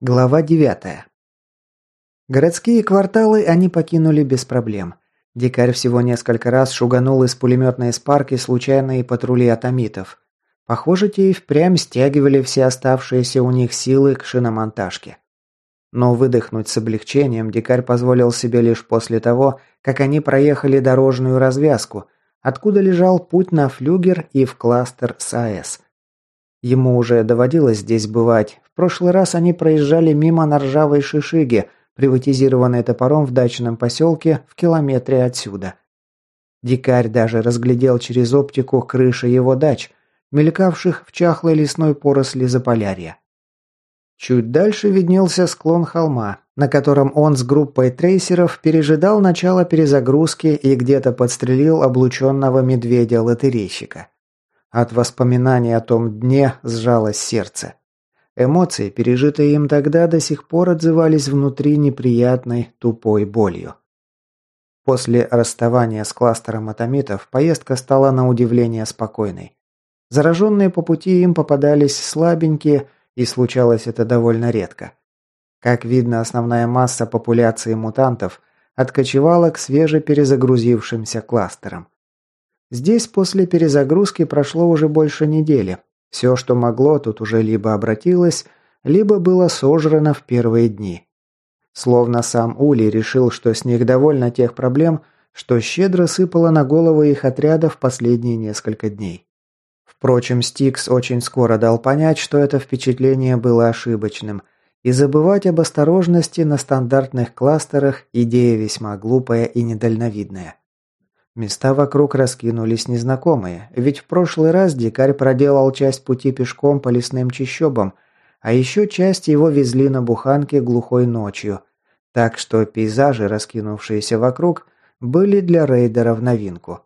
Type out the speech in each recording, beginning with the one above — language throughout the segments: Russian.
Глава 9. Городские кварталы они покинули без проблем. Дикарь всего несколько раз шуганул из пулеметной спарки случайные патрули атомитов. Похоже, те и впрямь стягивали все оставшиеся у них силы к шиномонтажке. Но выдохнуть с облегчением дикарь позволил себе лишь после того, как они проехали дорожную развязку, откуда лежал путь на флюгер и в кластер САЭС – Ему уже доводилось здесь бывать. Прошлый раз они проезжали мимо на ржавой шишиге, приватизированной топором в дачном поселке в километре отсюда. Дикарь даже разглядел через оптику крыши его дач, мелькавших в чахлой лесной поросли Заполярья. Чуть дальше виднелся склон холма, на котором он с группой трейсеров пережидал начало перезагрузки и где-то подстрелил облученного медведя-лотерейщика. От воспоминаний о том дне сжалось сердце. Эмоции, пережитые им тогда, до сих пор отзывались внутри неприятной, тупой болью. После расставания с кластером атомитов поездка стала на удивление спокойной. Зараженные по пути им попадались слабенькие, и случалось это довольно редко. Как видно, основная масса популяции мутантов откочевала к свежеперезагрузившимся кластерам. Здесь после перезагрузки прошло уже больше недели. Все, что могло, тут уже либо обратилось, либо было сожрано в первые дни. Словно сам Ули решил, что с них довольно тех проблем, что щедро сыпало на головы их отряда в последние несколько дней. Впрочем, Стикс очень скоро дал понять, что это впечатление было ошибочным, и забывать об осторожности на стандартных кластерах – идея весьма глупая и недальновидная. Места вокруг раскинулись незнакомые, ведь в прошлый раз дикарь проделал часть пути пешком по лесным чащобам, а еще часть его везли на буханке глухой ночью. Так что пейзажи, раскинувшиеся вокруг, были для рейдера в новинку.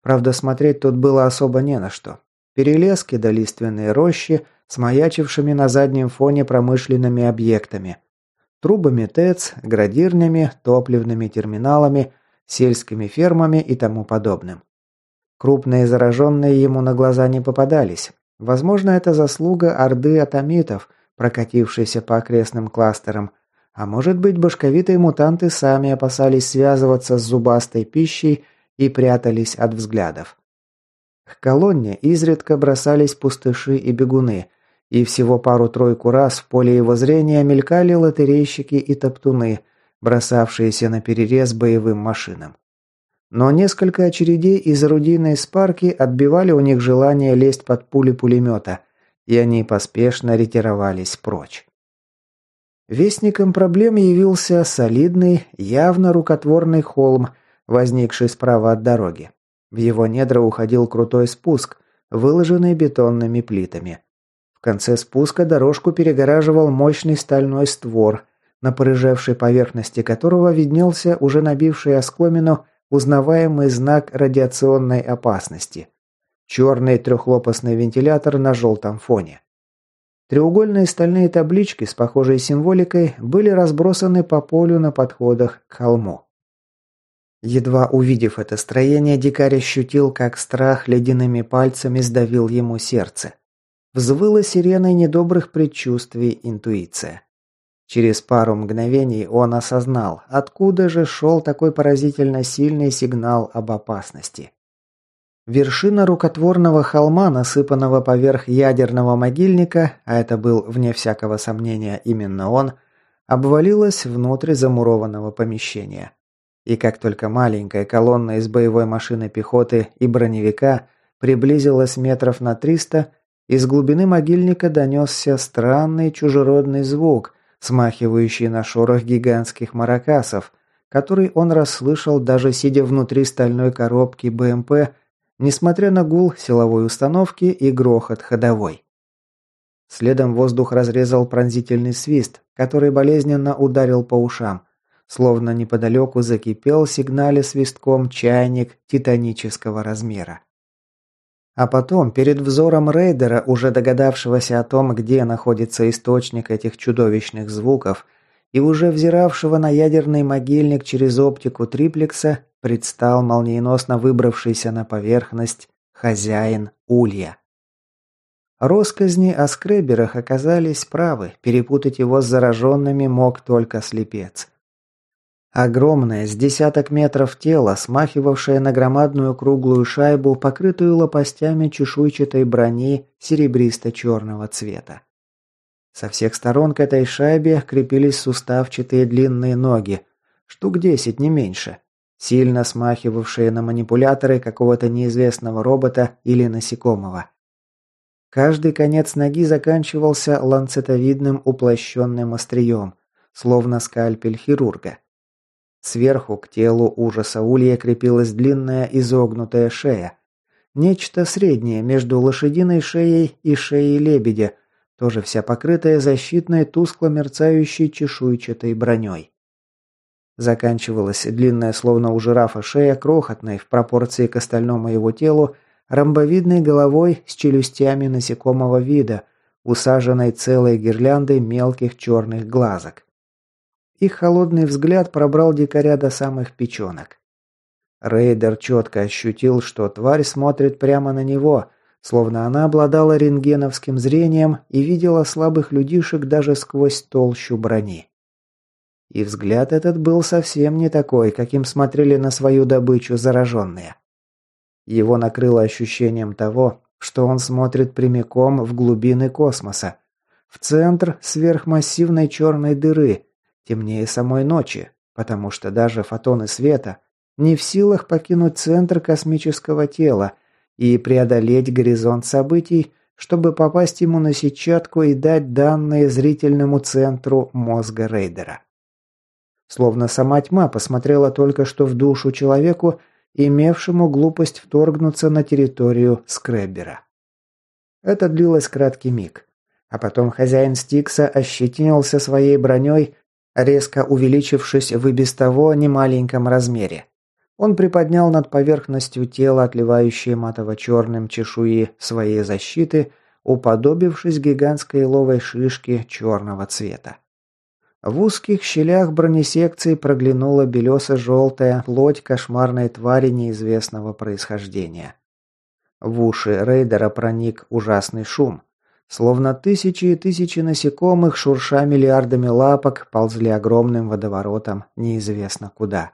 Правда, смотреть тут было особо не на что. Перелески да лиственные рощи с маячившими на заднем фоне промышленными объектами. Трубами ТЭЦ, градирнями, топливными терминалами – сельскими фермами и тому подобным. Крупные зараженные ему на глаза не попадались. Возможно, это заслуга орды атомитов, прокатившейся по окрестным кластерам, а может быть, башковитые мутанты сами опасались связываться с зубастой пищей и прятались от взглядов. К колонне изредка бросались пустыши и бегуны, и всего пару-тройку раз в поле его зрения мелькали лотерейщики и топтуны, бросавшиеся на перерез боевым машинам. Но несколько очередей из орудийной спарки отбивали у них желание лезть под пули пулемета, и они поспешно ретировались прочь. Вестником проблем явился солидный, явно рукотворный холм, возникший справа от дороги. В его недра уходил крутой спуск, выложенный бетонными плитами. В конце спуска дорожку перегораживал мощный стальной створ, на порыжевшей поверхности которого виднелся уже набивший оскомину узнаваемый знак радиационной опасности. Черный трехлопастный вентилятор на желтом фоне. Треугольные стальные таблички с похожей символикой были разбросаны по полю на подходах к холму. Едва увидев это строение, дикарь ощутил, как страх ледяными пальцами сдавил ему сердце. Взвыла сиреной недобрых предчувствий интуиция. Через пару мгновений он осознал, откуда же шел такой поразительно сильный сигнал об опасности. Вершина рукотворного холма, насыпанного поверх ядерного могильника, а это был, вне всякого сомнения, именно он, обвалилась внутрь замурованного помещения. И как только маленькая колонна из боевой машины пехоты и броневика приблизилась метров на триста, из глубины могильника донесся странный чужеродный звук – смахивающий на шорох гигантских маракасов, который он расслышал даже сидя внутри стальной коробки БМП, несмотря на гул силовой установки и грохот ходовой. Следом воздух разрезал пронзительный свист, который болезненно ударил по ушам, словно неподалеку закипел сигнале свистком чайник титанического размера. А потом, перед взором рейдера, уже догадавшегося о том, где находится источник этих чудовищных звуков, и уже взиравшего на ядерный могильник через оптику триплекса, предстал молниеносно выбравшийся на поверхность хозяин Улья. Росказни о скреберах оказались правы, перепутать его с зараженными мог только слепец. Огромное, с десяток метров тело, смахивавшее на громадную круглую шайбу, покрытую лопастями чешуйчатой брони серебристо-черного цвета. Со всех сторон к этой шайбе крепились суставчатые длинные ноги, штук десять, не меньше, сильно смахивавшие на манипуляторы какого-то неизвестного робота или насекомого. Каждый конец ноги заканчивался ланцетовидным уплощенным острием, словно скальпель хирурга. Сверху к телу ужаса улья крепилась длинная изогнутая шея. Нечто среднее между лошадиной шеей и шеей лебедя, тоже вся покрытая защитной тускло мерцающей чешуйчатой броней. Заканчивалась длинная, словно у жирафа, шея крохотной в пропорции к остальному его телу, ромбовидной головой с челюстями насекомого вида, усаженной целой гирляндой мелких черных глазок. Их холодный взгляд пробрал дикаря до самых печенок. Рейдер четко ощутил, что тварь смотрит прямо на него, словно она обладала рентгеновским зрением и видела слабых людишек даже сквозь толщу брони. И взгляд этот был совсем не такой, каким смотрели на свою добычу зараженные. Его накрыло ощущением того, что он смотрит прямиком в глубины космоса, в центр сверхмассивной черной дыры, темнее самой ночи, потому что даже фотоны света не в силах покинуть центр космического тела и преодолеть горизонт событий, чтобы попасть ему на сетчатку и дать данные зрительному центру мозга рейдера. Словно сама тьма посмотрела только что в душу человеку, имевшему глупость вторгнуться на территорию Скреббера. Это длилось краткий миг. А потом хозяин Стикса ощетинился своей броней резко увеличившись в и без того немаленьком размере. Он приподнял над поверхностью тела, отливающие матово-черным чешуи своей защиты, уподобившись гигантской ловой шишке черного цвета. В узких щелях бронесекции проглянула белесо-желтая плоть кошмарной твари неизвестного происхождения. В уши рейдера проник ужасный шум. Словно тысячи и тысячи насекомых, шурша миллиардами лапок, ползли огромным водоворотом неизвестно куда.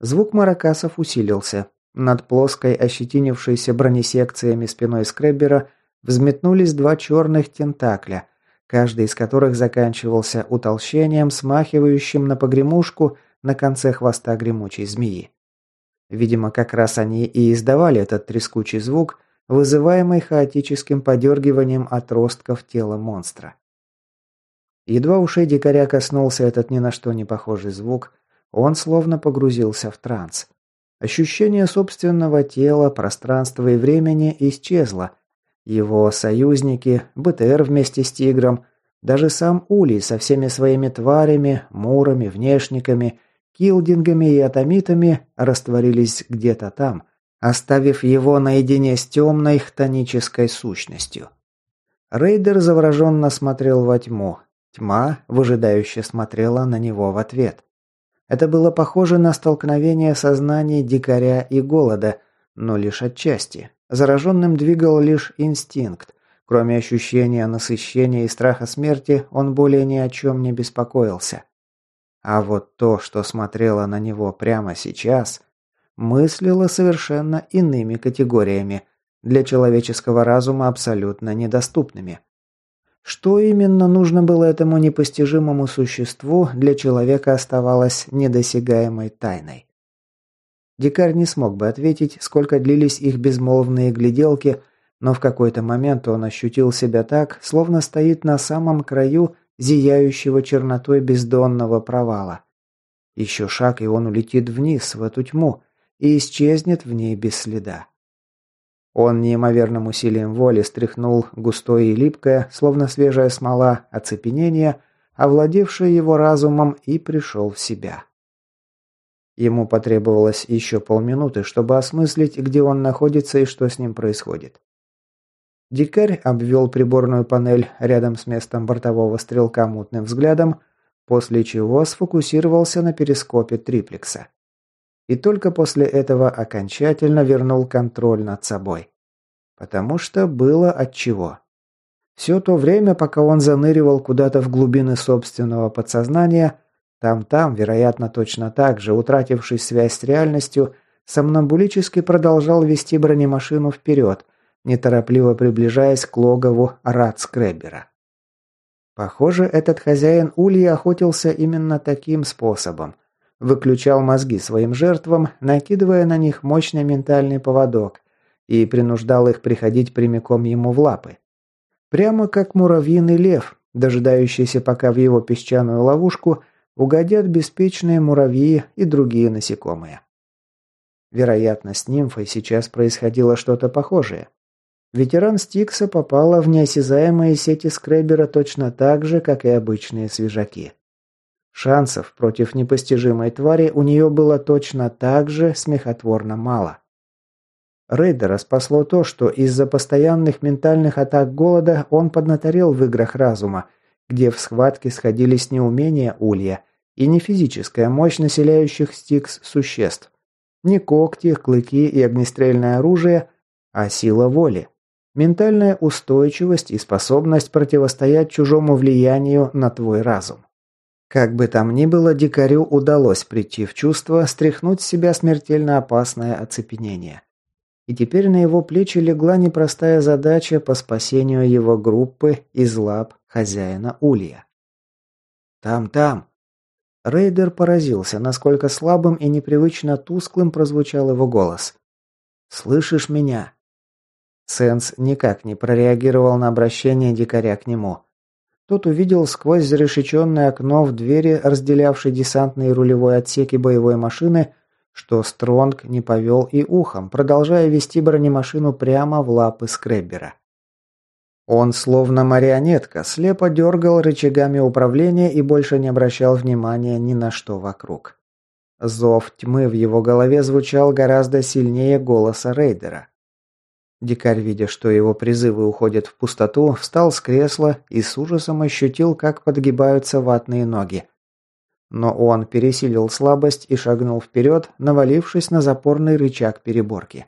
Звук маракасов усилился. Над плоской, ощетинившейся бронесекциями спиной скреббера взметнулись два черных тентакля, каждый из которых заканчивался утолщением, смахивающим на погремушку на конце хвоста гремучей змеи. Видимо, как раз они и издавали этот трескучий звук – вызываемый хаотическим подергиванием отростков тела монстра. Едва ушей дикаря коснулся этот ни на что не похожий звук, он словно погрузился в транс. Ощущение собственного тела, пространства и времени исчезло. Его союзники, БТР вместе с Тигром, даже сам Улей со всеми своими тварями, мурами, внешниками, килдингами и атомитами растворились где-то там, оставив его наедине с темной хтонической сущностью. Рейдер завороженно смотрел во тьму. Тьма выжидающе смотрела на него в ответ. Это было похоже на столкновение сознаний дикаря и голода, но лишь отчасти. Зараженным двигал лишь инстинкт. Кроме ощущения насыщения и страха смерти, он более ни о чем не беспокоился. А вот то, что смотрело на него прямо сейчас, мыслила совершенно иными категориями, для человеческого разума абсолютно недоступными. Что именно нужно было этому непостижимому существу, для человека оставалось недосягаемой тайной. Дикарь не смог бы ответить, сколько длились их безмолвные гляделки, но в какой-то момент он ощутил себя так, словно стоит на самом краю зияющего чернотой бездонного провала. Еще шаг, и он улетит вниз, в эту тьму, и исчезнет в ней без следа. Он неимоверным усилием воли стряхнул густое и липкое, словно свежая смола, оцепенение, овладевшее его разумом, и пришел в себя. Ему потребовалось еще полминуты, чтобы осмыслить, где он находится и что с ним происходит. Дикарь обвел приборную панель рядом с местом бортового стрелка мутным взглядом, после чего сфокусировался на перископе триплекса и только после этого окончательно вернул контроль над собой. Потому что было от чего. Все то время, пока он заныривал куда-то в глубины собственного подсознания, там-там, вероятно, точно так же, утративший связь с реальностью, сомнамбулически продолжал вести бронемашину вперед, неторопливо приближаясь к логову Радскребера. Похоже, этот хозяин ульи охотился именно таким способом. Выключал мозги своим жертвам, накидывая на них мощный ментальный поводок и принуждал их приходить прямиком ему в лапы. Прямо как муравьиный лев, дожидающийся, пока в его песчаную ловушку угодят беспечные муравьи и другие насекомые. Вероятно, с нимфой сейчас происходило что-то похожее. Ветеран Стикса попала в неосязаемые сети скребера точно так же, как и обычные свежаки. Шансов против непостижимой твари у нее было точно так же смехотворно мало. Рейдера спасло то, что из-за постоянных ментальных атак голода он поднаторел в играх разума, где в схватке сходились не умения улья и не физическая мощь населяющих Стикс существ, не когти, клыки и огнестрельное оружие, а сила воли, ментальная устойчивость и способность противостоять чужому влиянию на твой разум. Как бы там ни было, дикарю удалось прийти в чувство, стряхнуть с себя смертельно опасное оцепенение. И теперь на его плечи легла непростая задача по спасению его группы из лап хозяина Улья. «Там-там!» Рейдер поразился, насколько слабым и непривычно тусклым прозвучал его голос. «Слышишь меня?» Сенс никак не прореагировал на обращение дикаря к нему. Тот увидел сквозь зарешеченное окно в двери, разделявшей десантный и рулевой отсеки боевой машины, что Стронг не повел и ухом, продолжая вести бронемашину прямо в лапы скреббера. Он, словно марионетка, слепо дергал рычагами управления и больше не обращал внимания ни на что вокруг. Зов тьмы в его голове звучал гораздо сильнее голоса рейдера. Дикарь, видя, что его призывы уходят в пустоту, встал с кресла и с ужасом ощутил, как подгибаются ватные ноги. Но он пересилил слабость и шагнул вперед, навалившись на запорный рычаг переборки.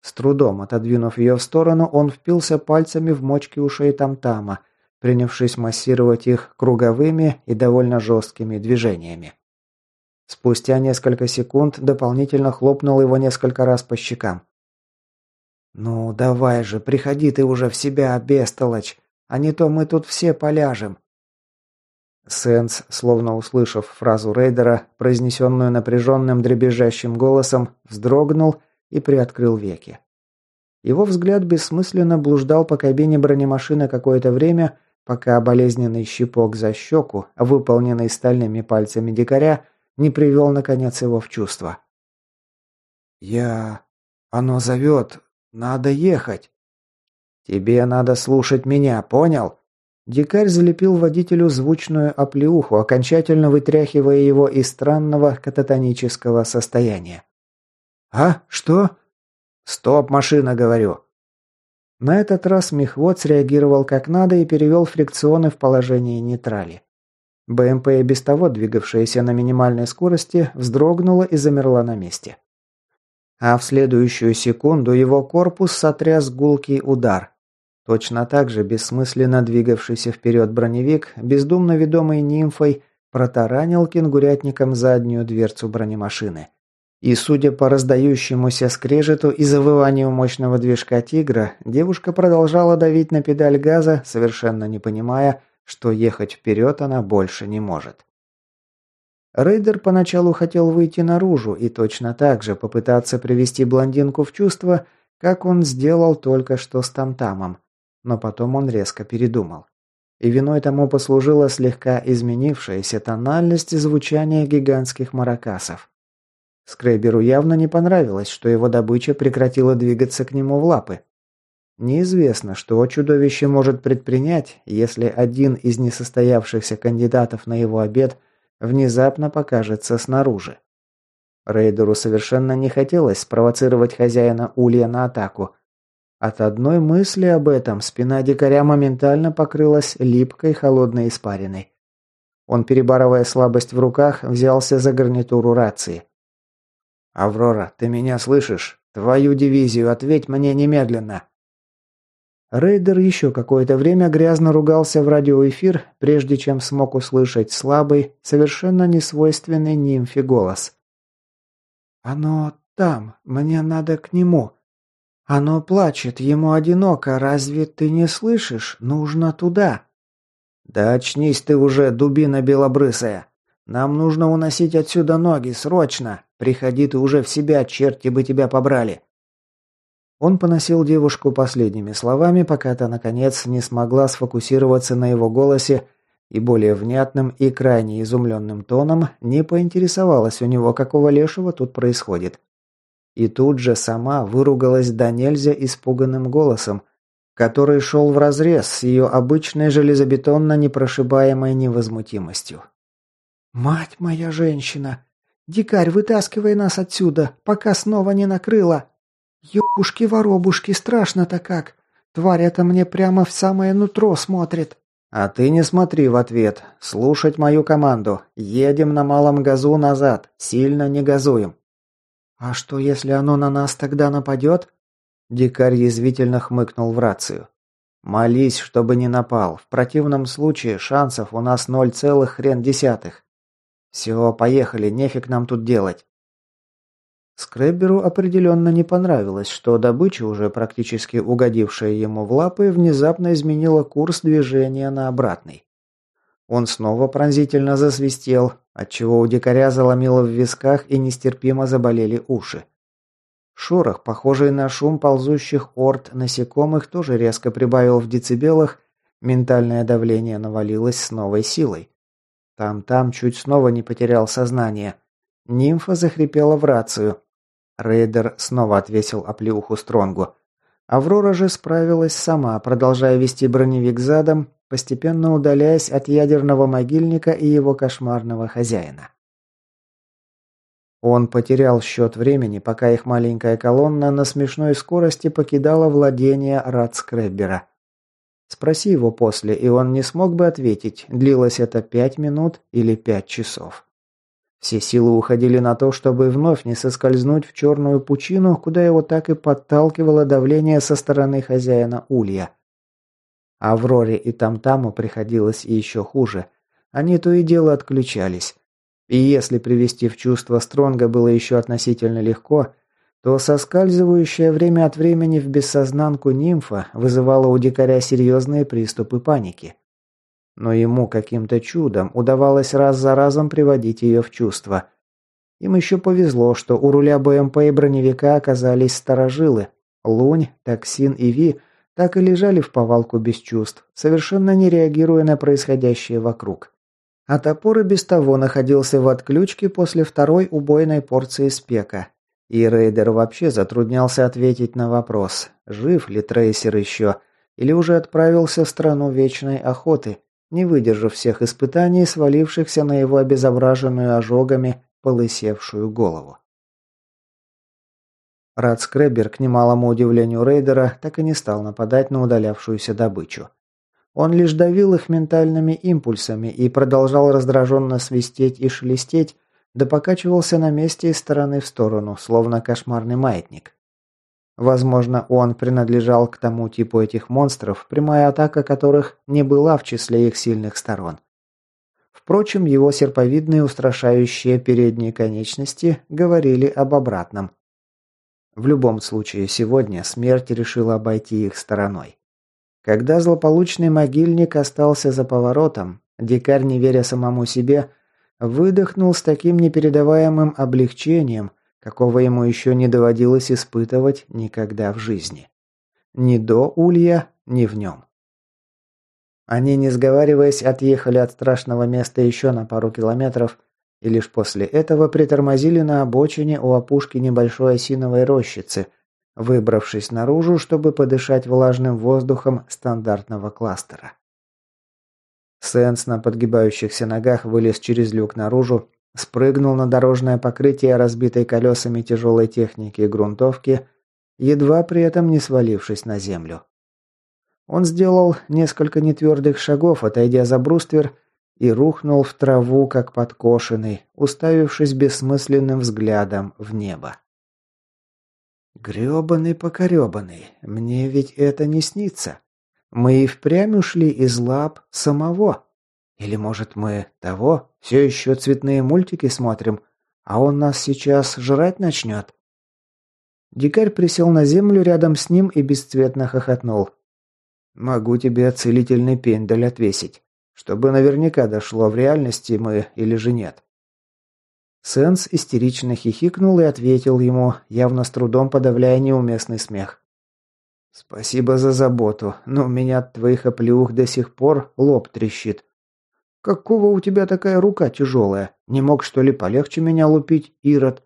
С трудом отодвинув ее в сторону, он впился пальцами в мочки ушей Тамтама, принявшись массировать их круговыми и довольно жесткими движениями. Спустя несколько секунд дополнительно хлопнул его несколько раз по щекам. «Ну, давай же, приходи ты уже в себя, бестолочь, а не то мы тут все поляжем». Сенс, словно услышав фразу рейдера, произнесенную напряженным дребезжащим голосом, вздрогнул и приоткрыл веки. Его взгляд бессмысленно блуждал по кабине бронемашины какое-то время, пока болезненный щипок за щеку, выполненный стальными пальцами дикаря, не привел, наконец, его в чувство. «Я... Оно зовет. Надо ехать. Тебе надо слушать меня, понял? Дикарь залепил водителю звучную оплеуху, окончательно вытряхивая его из странного кататонического состояния. «А? Что?» «Стоп, машина, говорю!» На этот раз мехвод среагировал как надо и перевел фрикционы в положение нейтрали. БМП, и без того двигавшаяся на минимальной скорости, вздрогнула и замерла на месте. А в следующую секунду его корпус сотряс гулкий удар. Точно так же бессмысленно двигавшийся вперед броневик, бездумно ведомый нимфой, протаранил кенгурятником заднюю дверцу бронемашины. И судя по раздающемуся скрежету и завыванию мощного движка «Тигра», девушка продолжала давить на педаль газа, совершенно не понимая, что ехать вперед она больше не может. Рейдер поначалу хотел выйти наружу и точно так же попытаться привести блондинку в чувство, как он сделал только что с Тамтамом. Но потом он резко передумал. И виной тому послужила слегка изменившаяся тональность звучания гигантских маракасов. Скреберу явно не понравилось, что его добыча прекратила двигаться к нему в лапы. Неизвестно, что чудовище может предпринять, если один из несостоявшихся кандидатов на его обед – внезапно покажется снаружи. Рейдеру совершенно не хотелось спровоцировать хозяина улья на атаку. От одной мысли об этом спина дикаря моментально покрылась липкой холодной испариной. Он, перебарывая слабость в руках, взялся за гарнитуру рации. «Аврора, ты меня слышишь? Твою дивизию, ответь мне немедленно!» Рейдер еще какое-то время грязно ругался в радиоэфир, прежде чем смог услышать слабый, совершенно несвойственный нимфе голос. «Оно там, мне надо к нему. Оно плачет, ему одиноко, разве ты не слышишь? Нужно туда». «Да очнись ты уже, дубина белобрысая! Нам нужно уносить отсюда ноги, срочно! Приходи ты уже в себя, черти бы тебя побрали!» Он поносил девушку последними словами, пока та, наконец, не смогла сфокусироваться на его голосе и более внятным и крайне изумленным тоном не поинтересовалась у него, какого лешего тут происходит. И тут же сама выругалась до нельзя испуганным голосом, который шел вразрез с ее обычной железобетонно непрошибаемой невозмутимостью. «Мать моя женщина! Дикарь, вытаскивай нас отсюда, пока снова не накрыло!» «Ёбушки-воробушки, страшно-то как! Тварь это мне прямо в самое нутро смотрит!» «А ты не смотри в ответ. Слушать мою команду. Едем на малом газу назад. Сильно не газуем». «А что, если оно на нас тогда нападет?» Дикарь язвительно хмыкнул в рацию. «Молись, чтобы не напал. В противном случае шансов у нас ноль целых хрен десятых. Все, поехали, нефиг нам тут делать». Скребберу определенно не понравилось, что добыча, уже практически угодившая ему в лапы, внезапно изменила курс движения на обратный. Он снова пронзительно засвистел, отчего у дикаря заломило в висках и нестерпимо заболели уши. Шорох, похожий на шум ползущих орд насекомых, тоже резко прибавил в децибелах, ментальное давление навалилось с новой силой. Там-там чуть снова не потерял сознание. Нимфа захрипела в рацию, Рейдер снова отвесил оплеуху Стронгу. Аврора же справилась сама, продолжая вести броневик задом, постепенно удаляясь от ядерного могильника и его кошмарного хозяина. Он потерял счет времени, пока их маленькая колонна на смешной скорости покидала владение Радскреббера. Спроси его после, и он не смог бы ответить, длилось это пять минут или пять часов. Все силы уходили на то, чтобы вновь не соскользнуть в черную пучину, куда его так и подталкивало давление со стороны хозяина улья. Авроре и Тамтаму приходилось еще хуже. Они то и дело отключались. И если привести в чувство Стронга было еще относительно легко, то соскальзывающее время от времени в бессознанку нимфа вызывало у дикаря серьезные приступы паники. Но ему каким-то чудом удавалось раз за разом приводить ее в чувство. Им еще повезло, что у руля БМП и броневика оказались сторожилы. Лунь, Токсин и Ви так и лежали в повалку без чувств, совершенно не реагируя на происходящее вокруг. А топор и без того находился в отключке после второй убойной порции спека. И рейдер вообще затруднялся ответить на вопрос, жив ли трейсер еще, или уже отправился в страну вечной охоты, не выдержав всех испытаний, свалившихся на его обезображенную ожогами полысевшую голову. Рад Скреббер, к немалому удивлению рейдера, так и не стал нападать на удалявшуюся добычу. Он лишь давил их ментальными импульсами и продолжал раздраженно свистеть и шелестеть, да покачивался на месте из стороны в сторону, словно кошмарный маятник. Возможно, он принадлежал к тому типу этих монстров, прямая атака которых не была в числе их сильных сторон. Впрочем, его серповидные устрашающие передние конечности говорили об обратном. В любом случае, сегодня смерть решила обойти их стороной. Когда злополучный могильник остался за поворотом, дикарь, не веря самому себе, выдохнул с таким непередаваемым облегчением – какого ему еще не доводилось испытывать никогда в жизни. Ни до Улья, ни в нем. Они, не сговариваясь, отъехали от страшного места еще на пару километров, и лишь после этого притормозили на обочине у опушки небольшой осиновой рощицы, выбравшись наружу, чтобы подышать влажным воздухом стандартного кластера. Сенс на подгибающихся ногах вылез через люк наружу Спрыгнул на дорожное покрытие, разбитой колесами тяжелой техники и грунтовки, едва при этом не свалившись на землю. Он сделал несколько нетвердых шагов, отойдя за бруствер, и рухнул в траву, как подкошенный, уставившись бессмысленным взглядом в небо. «Грёбаный покорёбаный, мне ведь это не снится!» Мы и впрямь ушли из лап самого. Или, может, мы того, все еще цветные мультики смотрим, а он нас сейчас жрать начнет?» Дикарь присел на землю рядом с ним и бесцветно хохотнул. «Могу тебе целительный пендель отвесить, чтобы наверняка дошло в реальности мы или же нет». Сенс истерично хихикнул и ответил ему, явно с трудом подавляя неуместный смех. «Спасибо за заботу, но у меня от твоих оплеух до сих пор лоб трещит. Какого у тебя такая рука тяжелая? Не мог, что ли, полегче меня лупить, Ирод?»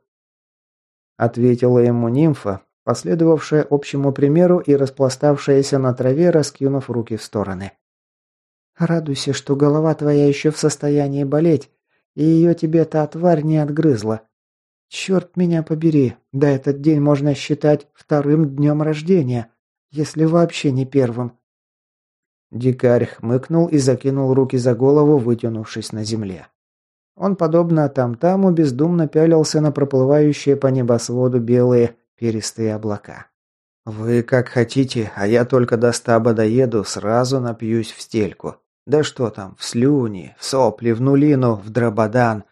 Ответила ему нимфа, последовавшая общему примеру и распластавшаяся на траве, раскинув руки в стороны. «Радуйся, что голова твоя еще в состоянии болеть, и ее тебе та тварь не отгрызла. Черт меня побери, да этот день можно считать вторым днем рождения, если вообще не первым. Дикарь хмыкнул и закинул руки за голову, вытянувшись на земле. Он, подобно там-таму, бездумно пялился на проплывающие по небосводу белые перистые облака. «Вы как хотите, а я только до стаба доеду, сразу напьюсь в стельку. Да что там, в слюни, в сопли, в нулину, в дрободан.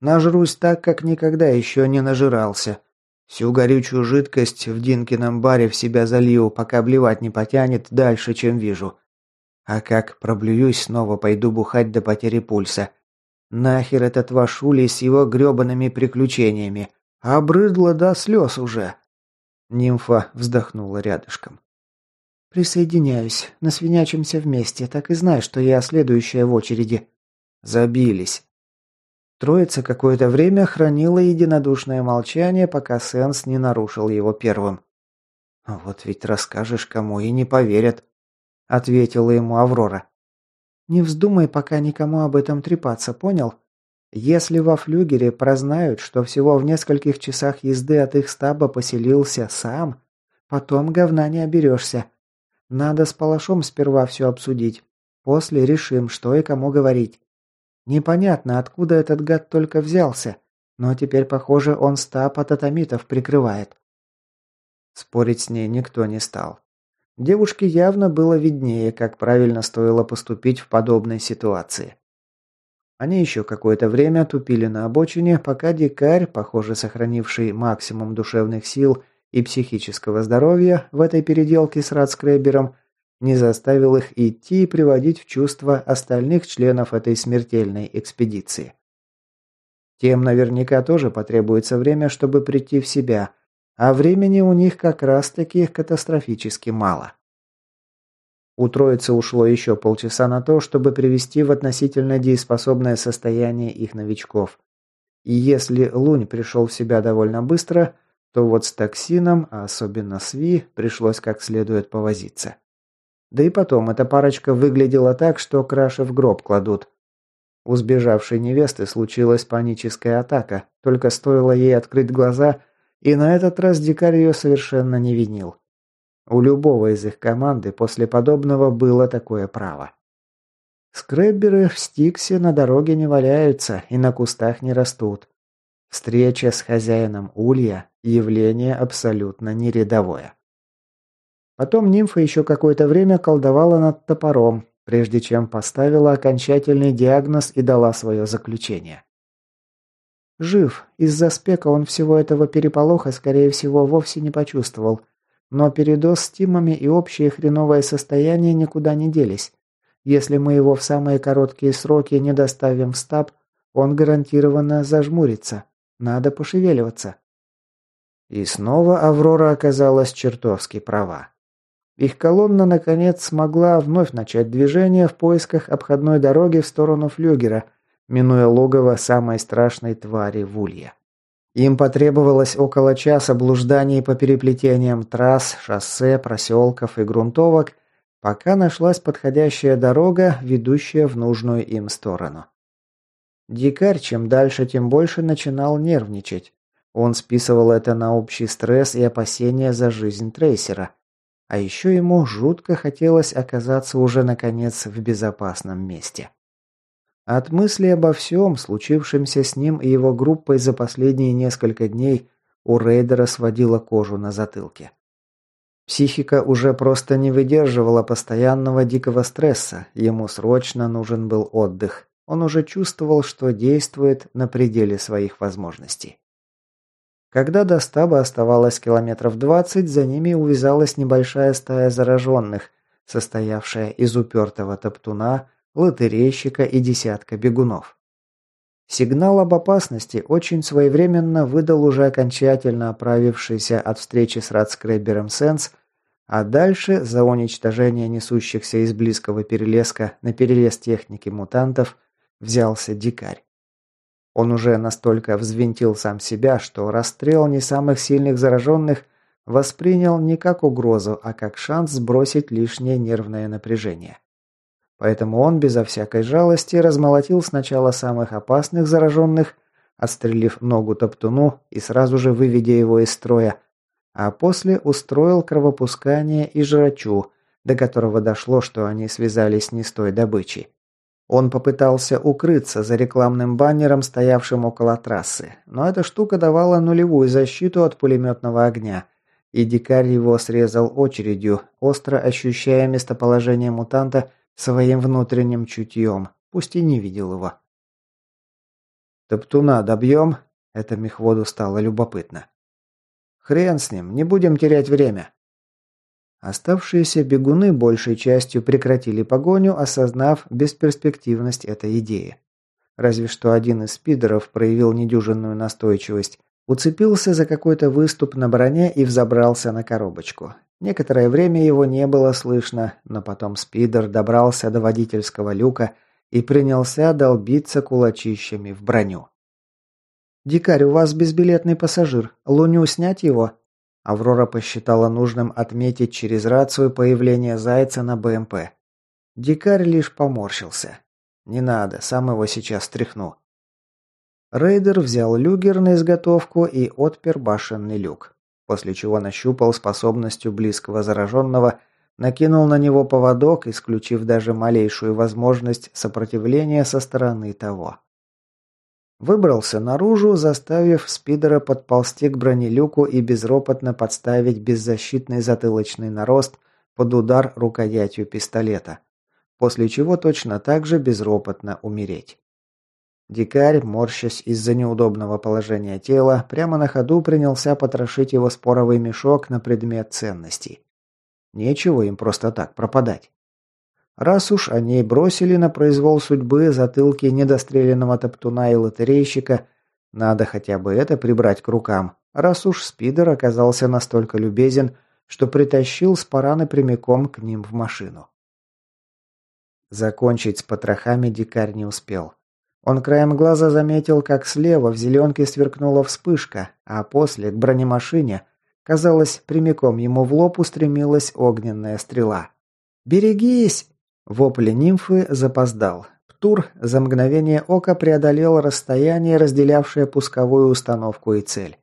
Нажрусь так, как никогда еще не нажирался. Всю горючую жидкость в Динкином баре в себя залью, пока блевать не потянет дальше, чем вижу. А как проблююсь, снова пойду бухать до потери пульса. Нахер этот ваш улей с его грёбаными приключениями. Обрыдло до слез уже. Нимфа вздохнула рядышком. «Присоединяюсь. Насвинячимся вместе. Так и знай, что я следующая в очереди». Забились. Троица какое-то время хранила единодушное молчание, пока Сенс не нарушил его первым. «Вот ведь расскажешь кому и не поверят», — ответила ему Аврора. «Не вздумай пока никому об этом трепаться, понял? Если во флюгере прознают, что всего в нескольких часах езды от их стаба поселился сам, потом говна не оберешься. Надо с Палашом сперва все обсудить. После решим, что и кому говорить. Непонятно, откуда этот гад только взялся, но теперь, похоже, он стаб от атомитов прикрывает». Спорить с ней никто не стал. Девушке явно было виднее, как правильно стоило поступить в подобной ситуации. Они еще какое-то время тупили на обочине, пока дикарь, похоже, сохранивший максимум душевных сил и психического здоровья в этой переделке с Радскребером, не заставил их идти и приводить в чувство остальных членов этой смертельной экспедиции. Тем наверняка тоже потребуется время, чтобы прийти в себя – а времени у них как раз-таки катастрофически мало. У троицы ушло еще полчаса на то, чтобы привести в относительно дееспособное состояние их новичков. И если Лунь пришел в себя довольно быстро, то вот с токсином, а особенно с Ви, пришлось как следует повозиться. Да и потом, эта парочка выглядела так, что краши в гроб кладут. У сбежавшей невесты случилась паническая атака, только стоило ей открыть глаза – и на этот раз дикарь ее совершенно не винил. У любого из их команды после подобного было такое право. Скребберы в Стиксе на дороге не валяются и на кустах не растут. Встреча с хозяином улья – явление абсолютно нерядовое. Потом нимфа еще какое-то время колдовала над топором, прежде чем поставила окончательный диагноз и дала свое заключение. Жив. Из-за спека он всего этого переполоха, скорее всего, вовсе не почувствовал. Но передоз с тимами и общее хреновое состояние никуда не делись. Если мы его в самые короткие сроки не доставим в стаб, он гарантированно зажмурится. Надо пошевеливаться. И снова Аврора оказалась чертовски права. Их колонна, наконец, смогла вновь начать движение в поисках обходной дороги в сторону флюгера, минуя логово самой страшной твари в Улье. Им потребовалось около часа блужданий по переплетениям трасс, шоссе, проселков и грунтовок, пока нашлась подходящая дорога, ведущая в нужную им сторону. Дикарь чем дальше, тем больше начинал нервничать. Он списывал это на общий стресс и опасения за жизнь трейсера. А еще ему жутко хотелось оказаться уже наконец в безопасном месте. От мысли обо всем, случившемся с ним и его группой за последние несколько дней, у рейдера сводила кожу на затылке. Психика уже просто не выдерживала постоянного дикого стресса, ему срочно нужен был отдых. Он уже чувствовал, что действует на пределе своих возможностей. Когда до стаба оставалось километров двадцать, за ними увязалась небольшая стая зараженных, состоявшая из упертого топтуна, лотерейщика и десятка бегунов. Сигнал об опасности очень своевременно выдал уже окончательно оправившийся от встречи с Радскребером Сенс, а дальше за уничтожение несущихся из близкого перелеска на перелез техники мутантов взялся дикарь. Он уже настолько взвинтил сам себя, что расстрел не самых сильных зараженных воспринял не как угрозу, а как шанс сбросить лишнее нервное напряжение. Поэтому он безо всякой жалости размолотил сначала самых опасных зараженных, отстрелив ногу топтуну и сразу же выведя его из строя, а после устроил кровопускание и жрачу, до которого дошло, что они связались не с той добычей. Он попытался укрыться за рекламным баннером, стоявшим около трассы, но эта штука давала нулевую защиту от пулеметного огня, и дикарь его срезал очередью, остро ощущая местоположение мутанта своим внутренним чутьем, пусть и не видел его. «Топтуна добьем?» Это мехводу стало любопытно. «Хрен с ним, не будем терять время». Оставшиеся бегуны большей частью прекратили погоню, осознав бесперспективность этой идеи. Разве что один из спидеров проявил недюжинную настойчивость, уцепился за какой-то выступ на броне и взобрался на коробочку. Некоторое время его не было слышно, но потом спидер добрался до водительского люка и принялся долбиться кулачищами в броню. «Дикарь, у вас безбилетный пассажир. Луню снять его?» Аврора посчитала нужным отметить через рацию появление Зайца на БМП. Дикарь лишь поморщился. «Не надо, сам его сейчас тряхну». Рейдер взял люгер на изготовку и отпер башенный люк после чего нащупал способностью близкого зараженного, накинул на него поводок, исключив даже малейшую возможность сопротивления со стороны того. Выбрался наружу, заставив спидера подползти к бронелюку и безропотно подставить беззащитный затылочный нарост под удар рукоятью пистолета, после чего точно так же безропотно умереть. Дикарь, морщась из-за неудобного положения тела, прямо на ходу принялся потрошить его споровый мешок на предмет ценностей. Нечего им просто так пропадать. Раз уж они бросили на произвол судьбы затылки недостреленного топтуна и лотерейщика, надо хотя бы это прибрать к рукам, раз уж спидер оказался настолько любезен, что притащил спараны прямиком к ним в машину. Закончить с потрохами дикарь не успел. Он краем глаза заметил, как слева в зеленке сверкнула вспышка, а после к бронемашине, казалось, прямиком ему в лоб устремилась огненная стрела. «Берегись!» Вопль нимфы запоздал. Птур за мгновение ока преодолел расстояние, разделявшее пусковую установку и цель.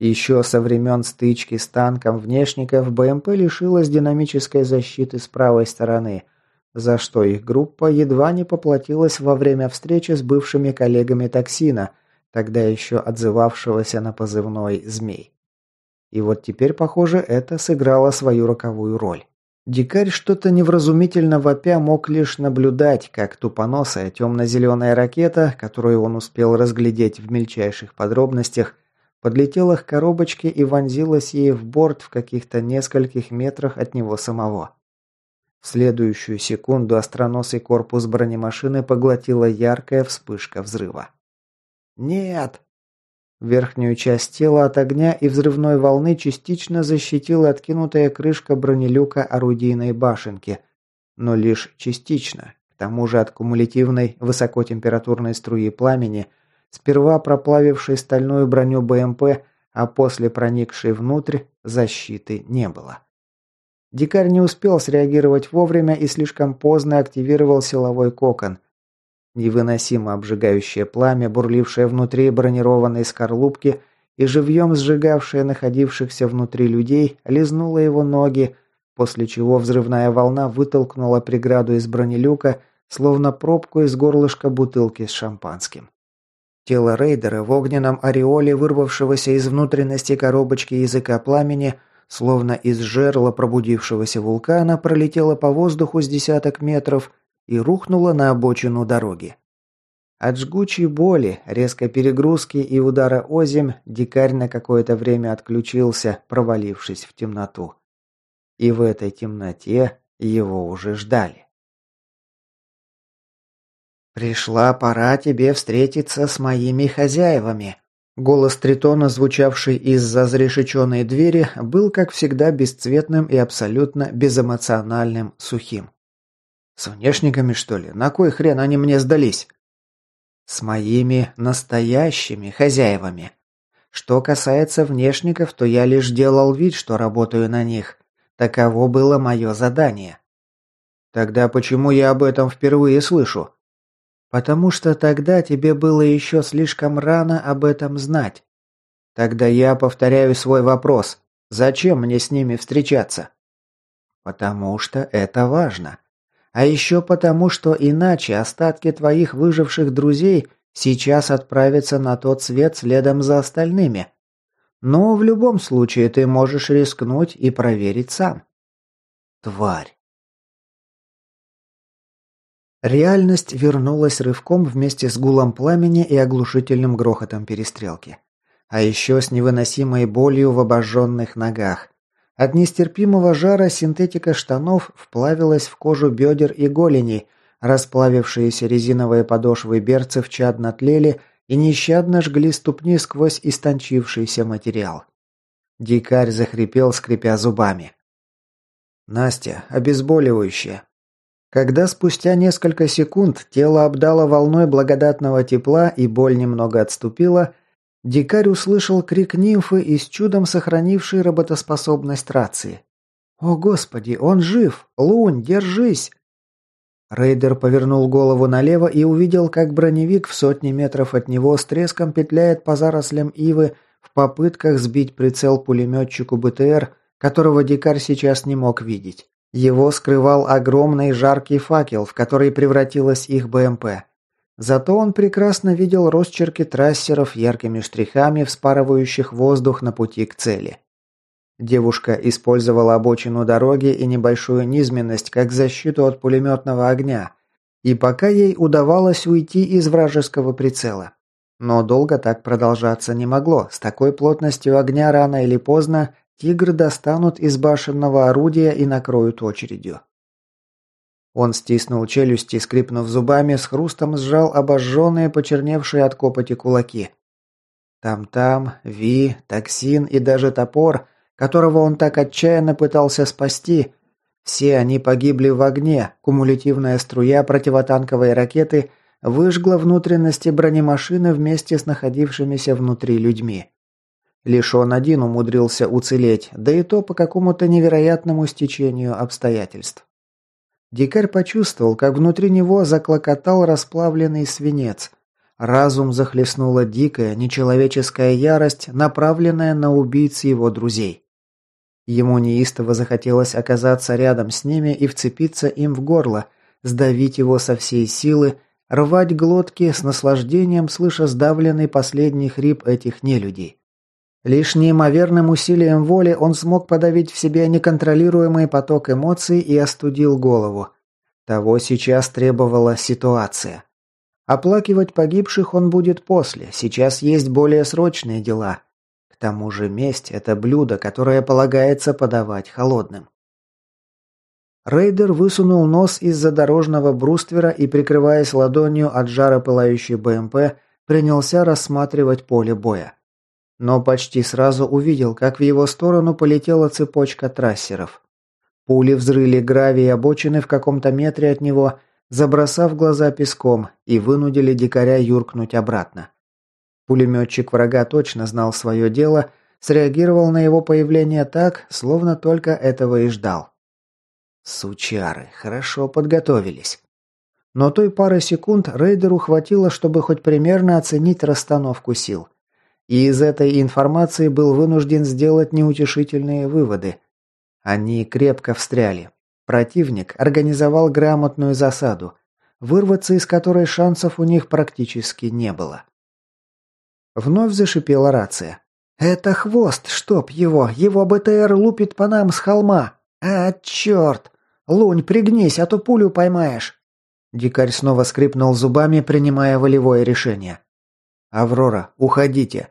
Еще со времен стычки с танком внешников БМП лишилась динамической защиты с правой стороны – за что их группа едва не поплатилась во время встречи с бывшими коллегами токсина, тогда еще отзывавшегося на позывной «Змей». И вот теперь, похоже, это сыграло свою роковую роль. Дикарь что-то невразумительно вопя мог лишь наблюдать, как тупоносая темно-зеленая ракета, которую он успел разглядеть в мельчайших подробностях, подлетела к коробочке и вонзилась ей в борт в каких-то нескольких метрах от него самого. В следующую секунду остроносый корпус бронемашины поглотила яркая вспышка взрыва. «Нет!» Верхнюю часть тела от огня и взрывной волны частично защитила откинутая крышка бронелюка орудийной башенки, но лишь частично. К тому же от кумулятивной высокотемпературной струи пламени, сперва проплавившей стальную броню БМП, а после проникшей внутрь, защиты не было. Дикарь не успел среагировать вовремя и слишком поздно активировал силовой кокон. Невыносимо обжигающее пламя, бурлившее внутри бронированной скорлупки и живьем сжигавшее находившихся внутри людей, лизнуло его ноги, после чего взрывная волна вытолкнула преграду из бронелюка, словно пробку из горлышка бутылки с шампанским. Тело рейдера в огненном ореоле, вырвавшегося из внутренности коробочки языка пламени, словно из жерла пробудившегося вулкана пролетела по воздуху с десяток метров и рухнула на обочину дороги. От жгучей боли, резкой перегрузки и удара озимь дикарь на какое-то время отключился, провалившись в темноту. И в этой темноте его уже ждали. «Пришла пора тебе встретиться с моими хозяевами», Голос Тритона, звучавший из-за зарешеченной двери, был, как всегда, бесцветным и абсолютно безэмоциональным, сухим. «С внешниками, что ли? На кой хрен они мне сдались?» «С моими настоящими хозяевами. Что касается внешников, то я лишь делал вид, что работаю на них. Таково было мое задание». «Тогда почему я об этом впервые слышу?» Потому что тогда тебе было еще слишком рано об этом знать. Тогда я повторяю свой вопрос. Зачем мне с ними встречаться? Потому что это важно. А еще потому, что иначе остатки твоих выживших друзей сейчас отправятся на тот свет следом за остальными. Но в любом случае ты можешь рискнуть и проверить сам. Тварь. Реальность вернулась рывком вместе с гулом пламени и оглушительным грохотом перестрелки. А еще с невыносимой болью в обожженных ногах. От нестерпимого жара синтетика штанов вплавилась в кожу бедер и голеней, расплавившиеся резиновые подошвы берцев чадно тлели и нещадно жгли ступни сквозь истончившийся материал. Дикарь захрипел, скрипя зубами. «Настя, обезболивающее», когда спустя несколько секунд тело обдало волной благодатного тепла и боль немного отступила, дикарь услышал крик нимфы и с чудом сохранившей работоспособность рации. «О, Господи, он жив! Лунь, держись!» Рейдер повернул голову налево и увидел, как броневик в сотни метров от него с треском петляет по зарослям ивы в попытках сбить прицел пулеметчику БТР, которого дикарь сейчас не мог видеть. Его скрывал огромный жаркий факел, в который превратилась их БМП. Зато он прекрасно видел росчерки трассеров яркими штрихами, вспарывающих воздух на пути к цели. Девушка использовала обочину дороги и небольшую низменность как защиту от пулеметного огня, и пока ей удавалось уйти из вражеского прицела. Но долго так продолжаться не могло, с такой плотностью огня рано или поздно Тигр достанут из башенного орудия и накроют очередью. Он стиснул челюсти, скрипнув зубами, с хрустом сжал обожженные, почерневшие от копоти кулаки. Там-там, Ви, токсин и даже топор, которого он так отчаянно пытался спасти, все они погибли в огне, кумулятивная струя противотанковой ракеты выжгла внутренности бронемашины вместе с находившимися внутри людьми. Лишь он один умудрился уцелеть, да и то по какому-то невероятному стечению обстоятельств. Дикарь почувствовал, как внутри него заклокотал расплавленный свинец. Разум захлестнула дикая, нечеловеческая ярость, направленная на убийц его друзей. Ему неистово захотелось оказаться рядом с ними и вцепиться им в горло, сдавить его со всей силы, рвать глотки с наслаждением, слыша сдавленный последний хрип этих нелюдей. Лишь неимоверным усилием воли он смог подавить в себе неконтролируемый поток эмоций и остудил голову. Того сейчас требовала ситуация. Оплакивать погибших он будет после, сейчас есть более срочные дела. К тому же месть – это блюдо, которое полагается подавать холодным. Рейдер высунул нос из-за дорожного бруствера и, прикрываясь ладонью от жара пылающей БМП, принялся рассматривать поле боя. Но почти сразу увидел, как в его сторону полетела цепочка трассеров. Пули взрыли гравий обочины в каком-то метре от него, забросав глаза песком, и вынудили дикаря юркнуть обратно. Пулеметчик врага точно знал свое дело, среагировал на его появление так, словно только этого и ждал. Сучары, хорошо подготовились. Но той пары секунд рейдеру хватило, чтобы хоть примерно оценить расстановку сил и из этой информации был вынужден сделать неутешительные выводы. Они крепко встряли. Противник организовал грамотную засаду, вырваться из которой шансов у них практически не было. Вновь зашипела рация. «Это хвост, чтоб его! Его БТР лупит по нам с холма! А, черт! Лунь, пригнись, а то пулю поймаешь!» Дикарь снова скрипнул зубами, принимая волевое решение. «Аврора, уходите!»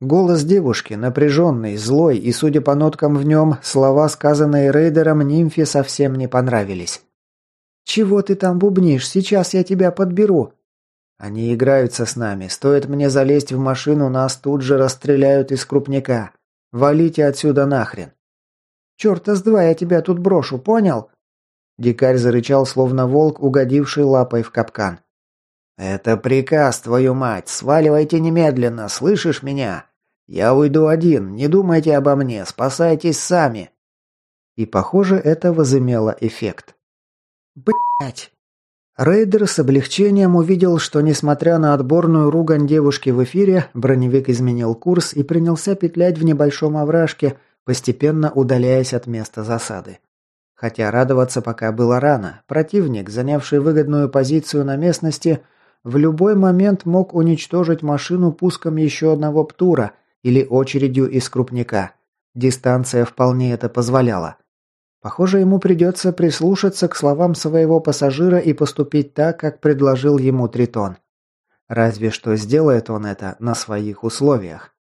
Голос девушки, напряженный, злой, и, судя по ноткам в нем, слова, сказанные рейдером, нимфе совсем не понравились. «Чего ты там бубнишь? Сейчас я тебя подберу!» Они играются с нами. Стоит мне залезть в машину, нас тут же расстреляют из крупняка. Валите отсюда нахрен. Черта с два я тебя тут брошу, понял? Дикарь зарычал, словно волк, угодивший лапой в капкан. «Это приказ, твою мать! Сваливайте немедленно, слышишь меня? Я уйду один, не думайте обо мне, спасайтесь сами!» И, похоже, это возымело эффект. «Блядь!» Рейдер с облегчением увидел, что, несмотря на отборную ругань девушки в эфире, броневик изменил курс и принялся петлять в небольшом овражке, постепенно удаляясь от места засады. Хотя радоваться пока было рано, противник, занявший выгодную позицию на местности, в любой момент мог уничтожить машину пуском еще одного птура или очередью из крупника. Дистанция вполне это позволяла. Похоже, ему придется прислушаться к словам своего пассажира и поступить так, как предложил ему Тритон. Разве что сделает он это на своих условиях.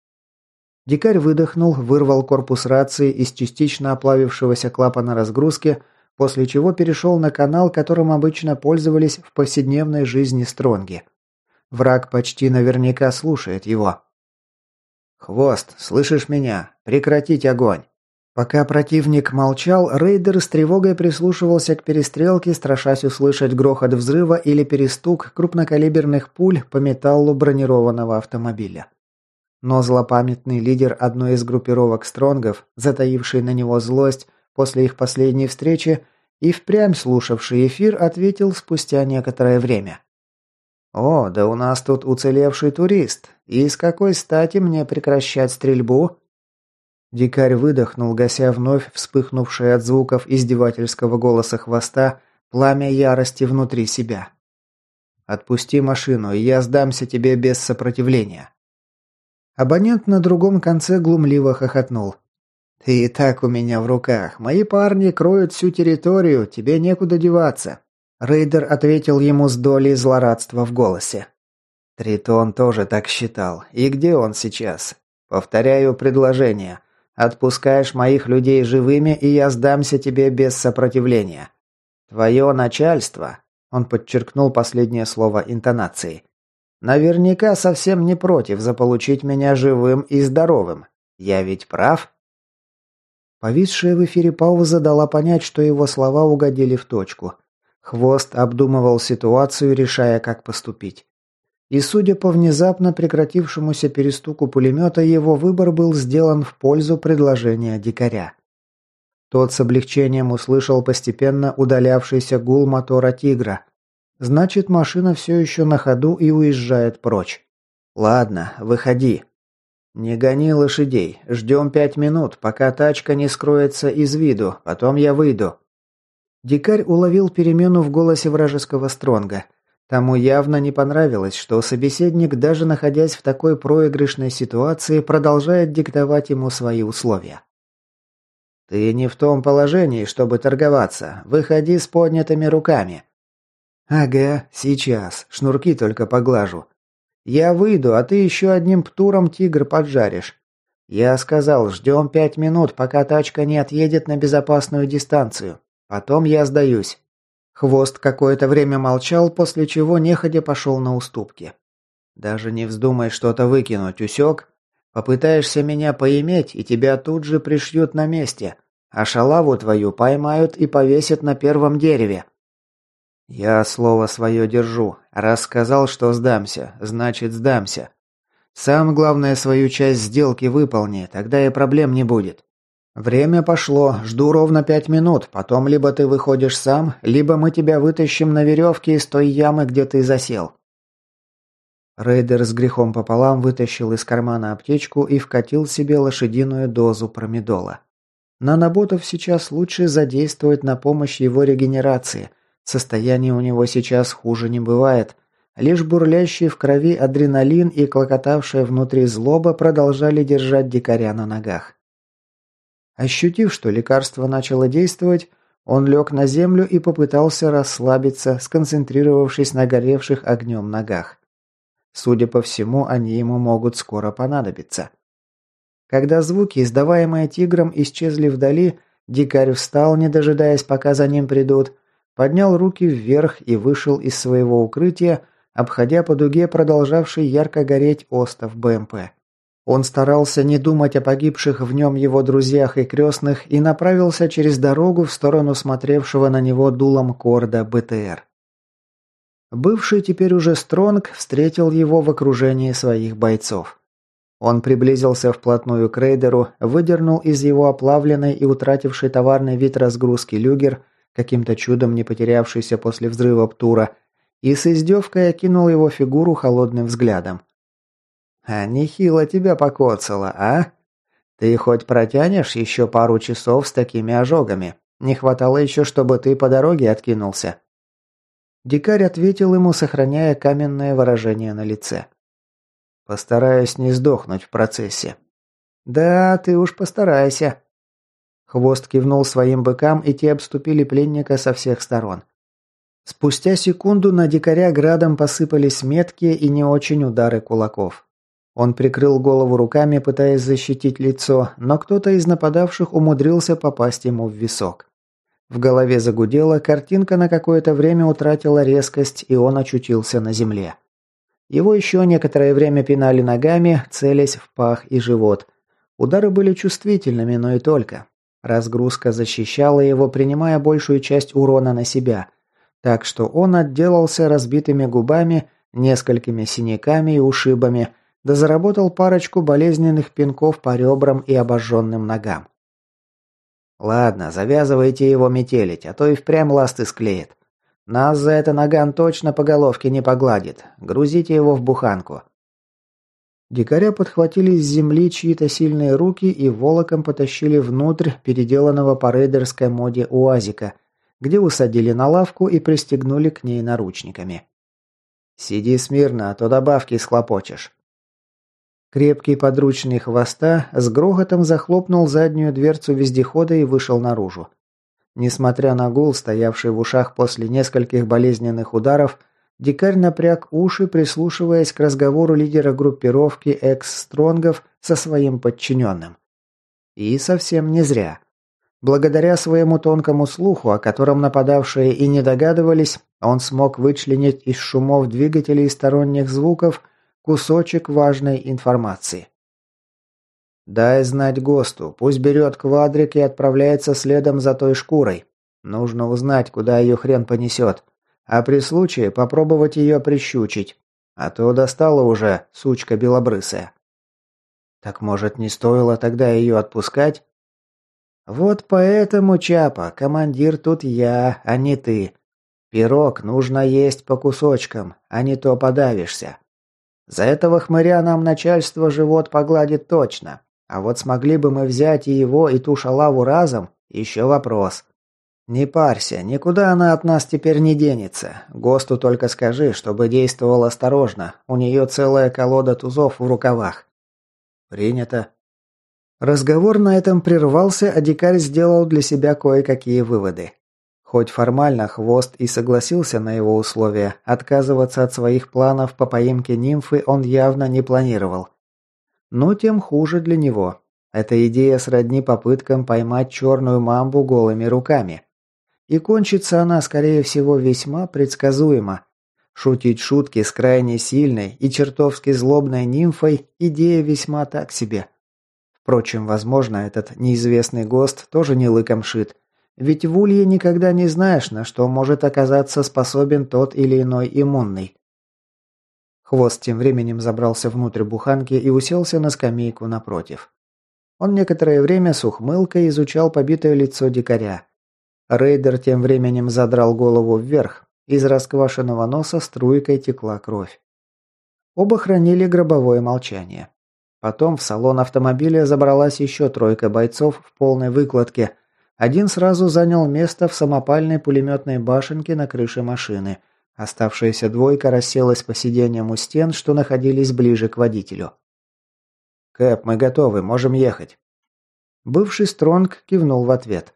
Дикарь выдохнул, вырвал корпус рации из частично оплавившегося клапана разгрузки, после чего перешел на канал, которым обычно пользовались в повседневной жизни Стронги. Враг почти наверняка слушает его. «Хвост, слышишь меня? Прекратить огонь!» Пока противник молчал, рейдер с тревогой прислушивался к перестрелке, страшась услышать грохот взрыва или перестук крупнокалиберных пуль по металлу бронированного автомобиля. Но злопамятный лидер одной из группировок стронгов, затаивший на него злость после их последней встречи и впрямь слушавший эфир, ответил спустя некоторое время. «О, да у нас тут уцелевший турист. И с какой стати мне прекращать стрельбу?» Дикарь выдохнул, гася вновь вспыхнувшее от звуков издевательского голоса хвоста пламя ярости внутри себя. «Отпусти машину, и я сдамся тебе без сопротивления». Абонент на другом конце глумливо хохотнул. «Ты и так у меня в руках. Мои парни кроют всю территорию, тебе некуда деваться». Рейдер ответил ему с долей злорадства в голосе. Тритон тоже так считал. И где он сейчас? Повторяю предложение. Отпускаешь моих людей живыми, и я сдамся тебе без сопротивления. Твое начальство, он подчеркнул последнее слово интонацией, наверняка совсем не против заполучить меня живым и здоровым. Я ведь прав? Повисшая в эфире пауза дала понять, что его слова угодили в точку. Хвост обдумывал ситуацию, решая, как поступить. И судя по внезапно прекратившемуся перестуку пулемета, его выбор был сделан в пользу предложения дикаря. Тот с облегчением услышал постепенно удалявшийся гул мотора «Тигра». Значит, машина все еще на ходу и уезжает прочь. «Ладно, выходи». «Не гони лошадей. Ждем пять минут, пока тачка не скроется из виду. Потом я выйду». Дикарь уловил перемену в голосе вражеского стронга. Тому явно не понравилось, что собеседник, даже находясь в такой проигрышной ситуации, продолжает диктовать ему свои условия. «Ты не в том положении, чтобы торговаться. Выходи с поднятыми руками». «Ага, сейчас. Шнурки только поглажу. Я выйду, а ты еще одним птуром тигр поджаришь. Я сказал, ждем пять минут, пока тачка не отъедет на безопасную дистанцию. Потом я сдаюсь». Хвост какое-то время молчал, после чего неходя пошел на уступки. «Даже не вздумай что-то выкинуть, усек? Попытаешься меня поиметь, и тебя тут же пришьют на месте, а шалаву твою поймают и повесят на первом дереве». «Я слово свое держу. Раз сказал, что сдамся, значит сдамся. Сам, главное, свою часть сделки выполни, тогда и проблем не будет. «Время пошло. Жду ровно пять минут. Потом либо ты выходишь сам, либо мы тебя вытащим на веревке из той ямы, где ты засел». Рейдер с грехом пополам вытащил из кармана аптечку и вкатил себе лошадиную дозу промедола. Наноботов сейчас лучше задействовать на помощь его регенерации. Состояние у него сейчас хуже не бывает. Лишь бурлящий в крови адреналин и клокотавшая внутри злоба продолжали держать дикаря на ногах. Ощутив, что лекарство начало действовать, он лег на землю и попытался расслабиться, сконцентрировавшись на горевших огнем ногах. Судя по всему, они ему могут скоро понадобиться. Когда звуки, издаваемые тигром, исчезли вдали, дикарь встал, не дожидаясь, пока за ним придут, поднял руки вверх и вышел из своего укрытия, обходя по дуге продолжавший ярко гореть остов БМП. Он старался не думать о погибших в нем его друзьях и крестных и направился через дорогу в сторону смотревшего на него дулом корда БТР. Бывший теперь уже Стронг встретил его в окружении своих бойцов. Он приблизился вплотную к рейдеру, выдернул из его оплавленной и утратившей товарный вид разгрузки люгер, каким-то чудом не потерявшийся после взрыва Птура, и с издевкой окинул его фигуру холодным взглядом. «А нехило тебя покоцало, а? Ты хоть протянешь еще пару часов с такими ожогами? Не хватало еще, чтобы ты по дороге откинулся». Дикарь ответил ему, сохраняя каменное выражение на лице. «Постараюсь не сдохнуть в процессе». «Да, ты уж постарайся». Хвост кивнул своим быкам, и те обступили пленника со всех сторон. Спустя секунду на дикаря градом посыпались меткие и не очень удары кулаков. Он прикрыл голову руками, пытаясь защитить лицо, но кто-то из нападавших умудрился попасть ему в висок. В голове загудело, картинка на какое-то время утратила резкость, и он очутился на земле. Его еще некоторое время пинали ногами, целясь в пах и живот. Удары были чувствительными, но и только. Разгрузка защищала его, принимая большую часть урона на себя. Так что он отделался разбитыми губами, несколькими синяками и ушибами – да заработал парочку болезненных пинков по ребрам и обожженным ногам. «Ладно, завязывайте его метелить, а то и впрямь ласты склеит. Нас за это наган точно по головке не погладит. Грузите его в буханку». Дикаря подхватили с земли чьи-то сильные руки и волоком потащили внутрь переделанного по рейдерской моде УАЗика, где усадили на лавку и пристегнули к ней наручниками. «Сиди смирно, а то добавки схлопочешь». Крепкий подручный хвоста с грохотом захлопнул заднюю дверцу вездехода и вышел наружу. Несмотря на гул, стоявший в ушах после нескольких болезненных ударов, дикарь напряг уши, прислушиваясь к разговору лидера группировки экс-стронгов со своим подчиненным. И совсем не зря. Благодаря своему тонкому слуху, о котором нападавшие и не догадывались, он смог вычленить из шумов двигателей и сторонних звуков – кусочек важной информации. «Дай знать ГОСТу, пусть берет квадрик и отправляется следом за той шкурой. Нужно узнать, куда ее хрен понесет, а при случае попробовать ее прищучить, а то достала уже сучка белобрысая». «Так, может, не стоило тогда ее отпускать?» «Вот поэтому, Чапа, командир тут я, а не ты. Пирог нужно есть по кусочкам, а не то подавишься. За этого хмыря нам начальство живот погладит точно. А вот смогли бы мы взять и его, и ту шалаву разом, еще вопрос. Не парься, никуда она от нас теперь не денется. ГОСТу только скажи, чтобы действовал осторожно. У нее целая колода тузов в рукавах. Принято. Разговор на этом прервался, а дикарь сделал для себя кое-какие выводы. Хоть формально Хвост и согласился на его условия, отказываться от своих планов по поимке нимфы он явно не планировал. Но тем хуже для него. Эта идея сродни попыткам поймать черную мамбу голыми руками. И кончится она, скорее всего, весьма предсказуемо. Шутить шутки с крайне сильной и чертовски злобной нимфой – идея весьма так себе. Впрочем, возможно, этот неизвестный ГОСТ тоже не лыком шит – ведь в улье никогда не знаешь, на что может оказаться способен тот или иной иммунный. Хвост тем временем забрался внутрь буханки и уселся на скамейку напротив. Он некоторое время с ухмылкой изучал побитое лицо дикаря. Рейдер тем временем задрал голову вверх. Из расквашенного носа струйкой текла кровь. Оба хранили гробовое молчание. Потом в салон автомобиля забралась еще тройка бойцов в полной выкладке – один сразу занял место в самопальной пулеметной башенке на крыше машины, Оставшаяся двойка расселась по сиденьям у стен, что находились ближе к водителю. «Кэп, мы готовы, можем ехать». Бывший Стронг кивнул в ответ.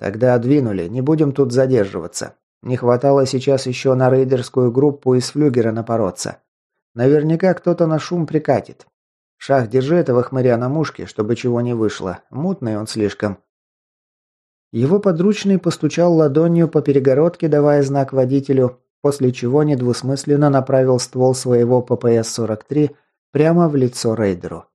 «Тогда двинули, не будем тут задерживаться. Не хватало сейчас еще на рейдерскую группу из флюгера напороться. Наверняка кто-то на шум прикатит. Шах, держи этого хмыря на мушке, чтобы чего не вышло. Мутный он слишком». Его подручный постучал ладонью по перегородке, давая знак водителю, после чего недвусмысленно направил ствол своего ППС-43 прямо в лицо рейдеру.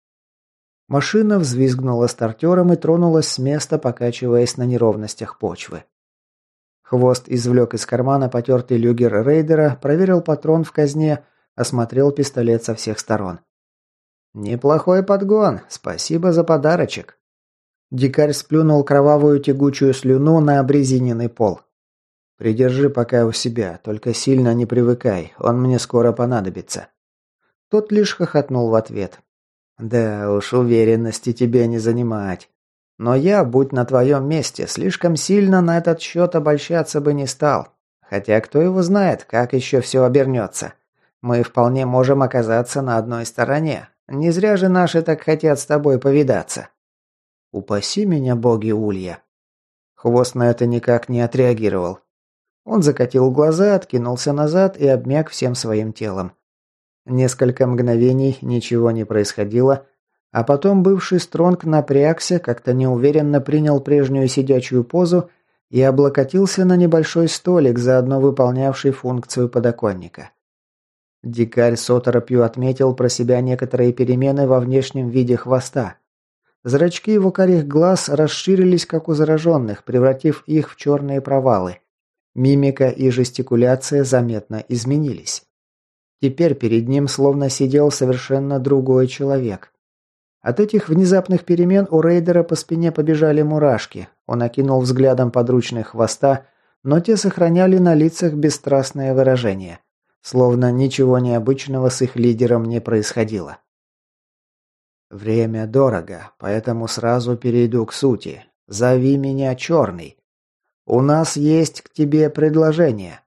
Машина взвизгнула стартером и тронулась с места, покачиваясь на неровностях почвы. Хвост извлек из кармана потертый люгер рейдера, проверил патрон в казне, осмотрел пистолет со всех сторон. «Неплохой подгон, спасибо за подарочек». Дикарь сплюнул кровавую тягучую слюну на обрезиненный пол. «Придержи пока у себя, только сильно не привыкай, он мне скоро понадобится». Тот лишь хохотнул в ответ. «Да уж, уверенности тебе не занимать. Но я, будь на твоем месте, слишком сильно на этот счет обольщаться бы не стал. Хотя кто его знает, как еще все обернется. Мы вполне можем оказаться на одной стороне. Не зря же наши так хотят с тобой повидаться». «Упаси меня, боги Улья». Хвост на это никак не отреагировал. Он закатил глаза, откинулся назад и обмяк всем своим телом. Несколько мгновений ничего не происходило, а потом бывший Стронг напрягся, как-то неуверенно принял прежнюю сидячую позу и облокотился на небольшой столик, заодно выполнявший функцию подоконника. Дикарь с оторопью отметил про себя некоторые перемены во внешнем виде хвоста. Зрачки его карих глаз расширились, как у зараженных, превратив их в черные провалы. Мимика и жестикуляция заметно изменились. Теперь перед ним словно сидел совершенно другой человек. От этих внезапных перемен у рейдера по спине побежали мурашки. Он окинул взглядом подручных хвоста, но те сохраняли на лицах бесстрастное выражение. Словно ничего необычного с их лидером не происходило. «Время дорого, поэтому сразу перейду к сути. Зови меня Черный. У нас есть к тебе предложение».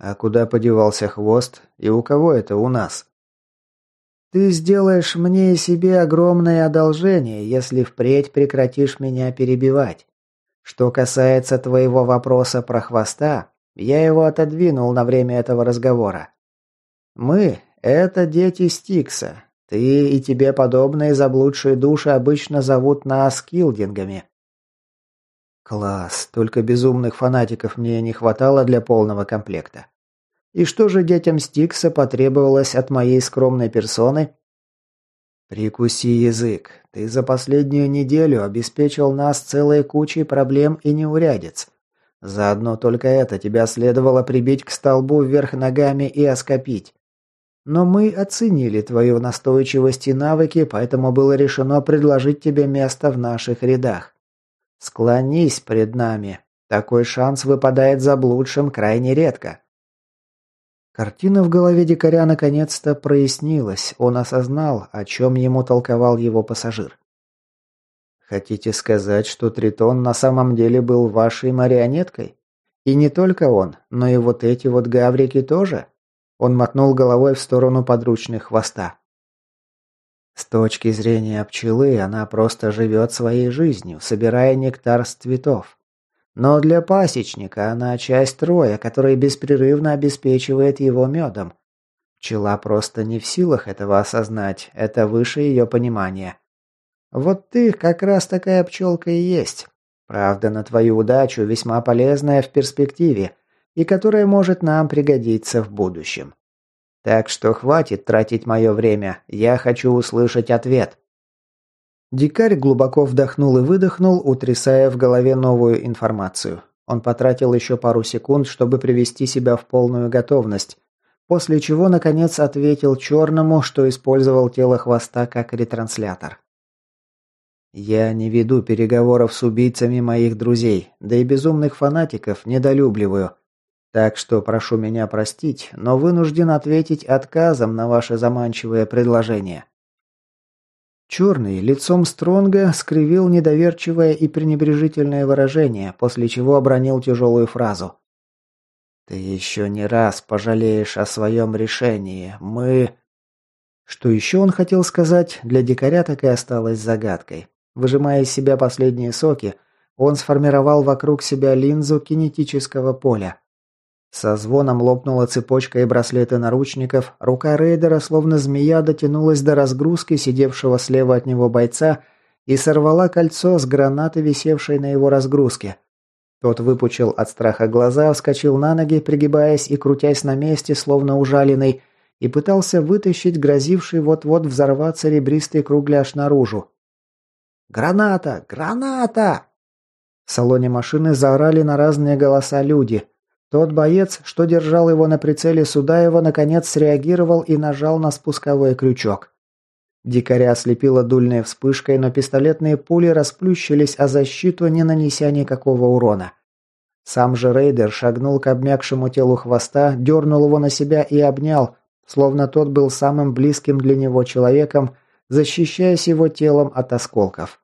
А куда подевался хвост? И у кого это у нас? Ты сделаешь мне и себе огромное одолжение, если впредь прекратишь меня перебивать. Что касается твоего вопроса про хвоста, я его отодвинул на время этого разговора. Мы – это дети Стикса. Ты и тебе подобные заблудшие души обычно зовут нас килдингами. Класс, только безумных фанатиков мне не хватало для полного комплекта. И что же детям Стикса потребовалось от моей скромной персоны? Прикуси язык. Ты за последнюю неделю обеспечил нас целой кучей проблем и неурядиц. Заодно только это тебя следовало прибить к столбу вверх ногами и оскопить. Но мы оценили твою настойчивость и навыки, поэтому было решено предложить тебе место в наших рядах. Склонись пред нами. Такой шанс выпадает заблудшим крайне редко. Картина в голове дикаря наконец-то прояснилась. Он осознал, о чем ему толковал его пассажир. «Хотите сказать, что Тритон на самом деле был вашей марионеткой? И не только он, но и вот эти вот гаврики тоже?» Он мотнул головой в сторону подручных хвоста. С точки зрения пчелы, она просто живет своей жизнью, собирая нектар с цветов. Но для пасечника она часть роя, который беспрерывно обеспечивает его медом. Пчела просто не в силах этого осознать, это выше ее понимания. Вот ты как раз такая пчелка и есть. Правда, на твою удачу весьма полезная в перспективе и которая может нам пригодиться в будущем. Так что хватит тратить мое время, я хочу услышать ответ. Дикарь глубоко вдохнул и выдохнул, утрясая в голове новую информацию. Он потратил еще пару секунд, чтобы привести себя в полную готовность, после чего, наконец, ответил черному, что использовал тело хвоста как ретранслятор. «Я не веду переговоров с убийцами моих друзей, да и безумных фанатиков недолюбливаю. Так что прошу меня простить, но вынужден ответить отказом на ваше заманчивое предложение. Черный лицом Стронга скривил недоверчивое и пренебрежительное выражение, после чего обронил тяжелую фразу. «Ты еще не раз пожалеешь о своем решении. Мы...» Что еще он хотел сказать, для дикаря так и осталось загадкой. Выжимая из себя последние соки, он сформировал вокруг себя линзу кинетического поля. Со звоном лопнула цепочка и браслеты наручников, рука рейдера, словно змея, дотянулась до разгрузки сидевшего слева от него бойца и сорвала кольцо с гранаты, висевшей на его разгрузке. Тот выпучил от страха глаза, вскочил на ноги, пригибаясь и крутясь на месте, словно ужаленный, и пытался вытащить грозивший вот-вот взорваться ребристый кругляш наружу. «Граната! Граната!» В салоне машины заорали на разные голоса люди. Тот боец, что держал его на прицеле Судаева, наконец среагировал и нажал на спусковой крючок. Дикаря ослепила дульной вспышкой, но пистолетные пули расплющились о защиту, не нанеся никакого урона. Сам же рейдер шагнул к обмякшему телу хвоста, дернул его на себя и обнял, словно тот был самым близким для него человеком, защищаясь его телом от осколков.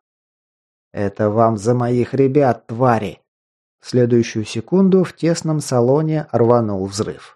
«Это вам за моих ребят, твари!» Следующую секунду в тесном салоне рванул взрыв.